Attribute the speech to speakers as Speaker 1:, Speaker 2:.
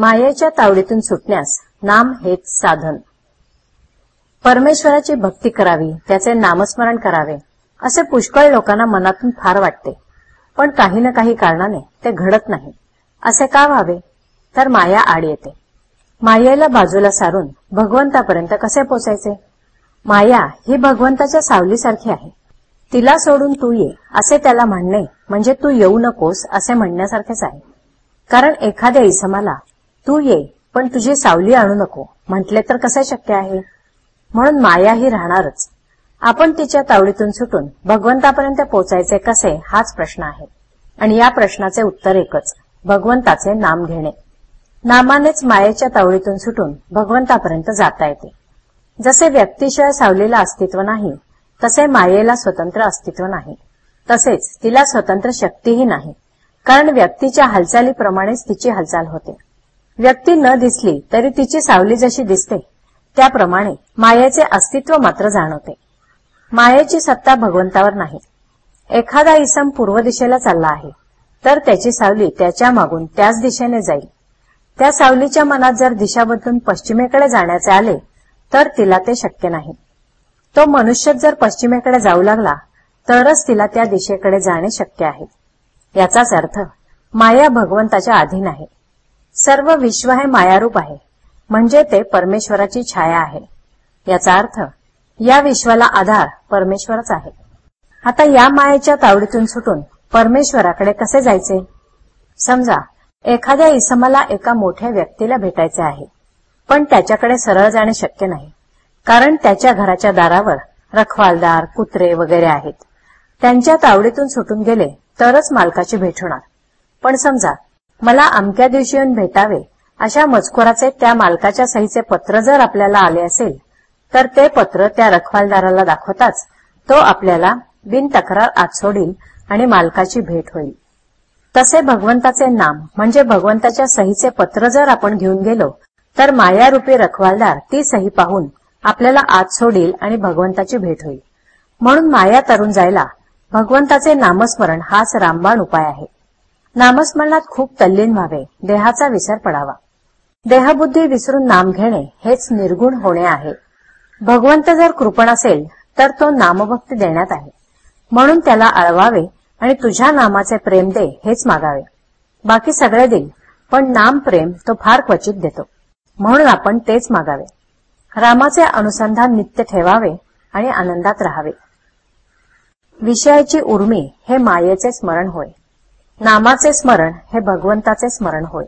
Speaker 1: मायेच्या तावडीतून सुटण्यास नाम हेच साधन. परमेश्वराची भक्ती करावी त्याचे नामस्मरण करावे असे पुष्कळ लोकांना मनातून फार वाटते. पण काही ना काही कारणाने ते घडत नाही. असे का व्हावे? तर माया आड येते. मायेला बाजूला सारून भगवंतापर्यंत कसे पोचायचे? माया ही भगवंताच्या सावलीसारखी आहे. तिला सोडून तू ये असे त्याला म्हणणे म्हणजे तू येऊ नकोस असे म्हणण्यासारखेच आहे. कारण एखाद्या इसमाला तू ये पण तुझी सावली आणू नको. म्हटले तर कसे शक्य आहे? म्हणून माया ही राहणारच. आपण तिच्या तावडीतून सुटून भगवंतापर्यंत पोचायचे कसे हाच प्रश्न आहे. आणि या प्रश्नाचे उत्तर एकच भगवंताचे नाम घेणे. नामानेच मायेच्या तावडीतून सुटून भगवंतापर्यंत जाता येते. जसे व्यक्तीशिवाय सावलीला अस्तित्व नाही तसे मायेला स्वतंत्र अस्तित्व नाही. तसेच तिला स्वतंत्र शक्तीही नाही कारण व्यक्तीच्या हालचालीप्रमाणेच तिची हालचाल होते. व्यक्ती न दिसली तरी तिची सावली जशी दिसते त्याप्रमाणे मायेचे अस्तित्व मात्र जाणवते. मायेची सत्ता भगवंतावर नाही. एखादा इसम पूर्व दिशेला चालला आहे तर त्याची सावली त्याच्या मागून त्याच दिशेने जाईल. त्या सावलीच्या मनात जर दिशा बदलून पश्चिमेकडे जाण्याचे आले तर तिला ते शक्य नाही. तो मनुष्य जर पश्चिमेकडे जाऊ लागला तरच तिला त्या दिशेकडे जाणे शक्य आहे. याचाच अर्थ माया भगवंताच्या अधीन आहे. सर्व विश्व हे मायारूप आहे. म्हणजे ते परमेश्वराची छाया आहे. याचा अर्थ या विश्वाला आधार परमेश्वरच आहे. आता या मायेच्या तावडीतून सुटून परमेश्वराकडे कसे जायचे? समजा एखाद्या इसमाला एका मोठ्या व्यक्तीला भेटायचे आहे. पण त्याच्याकडे सरळ जाणे शक्य नाही. कारण त्याच्या घराच्या दारावर रखवालदार कुत्रे वगैरे आहेत. त्यांच्या तावडीतून सुटून गेले तरच मालकाची भेट होणार. पण समजा मला अमक्या दिवशी येऊन भेटावे अशा मजकुराचे त्या मालकाच्या सहीचे पत्र जर आपल्याला आले असेल तर ते पत्र त्या रखवालदाराला दाखवताच तो आपल्याला बिनतक्रार आत सोडील आणि मालकाची भेट होईल. तसे भगवंताचे नाम म्हणजे भगवंताच्या सहीचे पत्र जर आपण घेऊन गेलो तर मायारूपी रखवालदार ती सही पाहून आपल्याला आत सोडील आणि भगवंताची भेट होईल. म्हणून माया तरुण जायला भगवंताचे नामस्मरण हाच रामबाण उपाय आहे. नामस्मरणात खूप तल्लीन व्हावे देहाचा विसर पडावा. देहबुद्धी विसरून नाम घेणे हेच निर्गुण होणे आहे. भगवंत जर कृपण असेल तर तो नामभक्ती देण्यात आहे. म्हणून त्याला अळवावे आणि तुझ्या नामाचे प्रेम दे हेच मागावे. बाकी सगळे देईल पण नाम प्रेम तो फार क्वचित देतो. म्हणून आपण तेच मागावे. रामाचे अनुसंधान नित्य ठेवावे आणि आनंदात राहावे. विषयाची उर्मी हे मायेचे स्मरण होय. नामाचे स्मरण हे भगवंताचे स्मरण होय.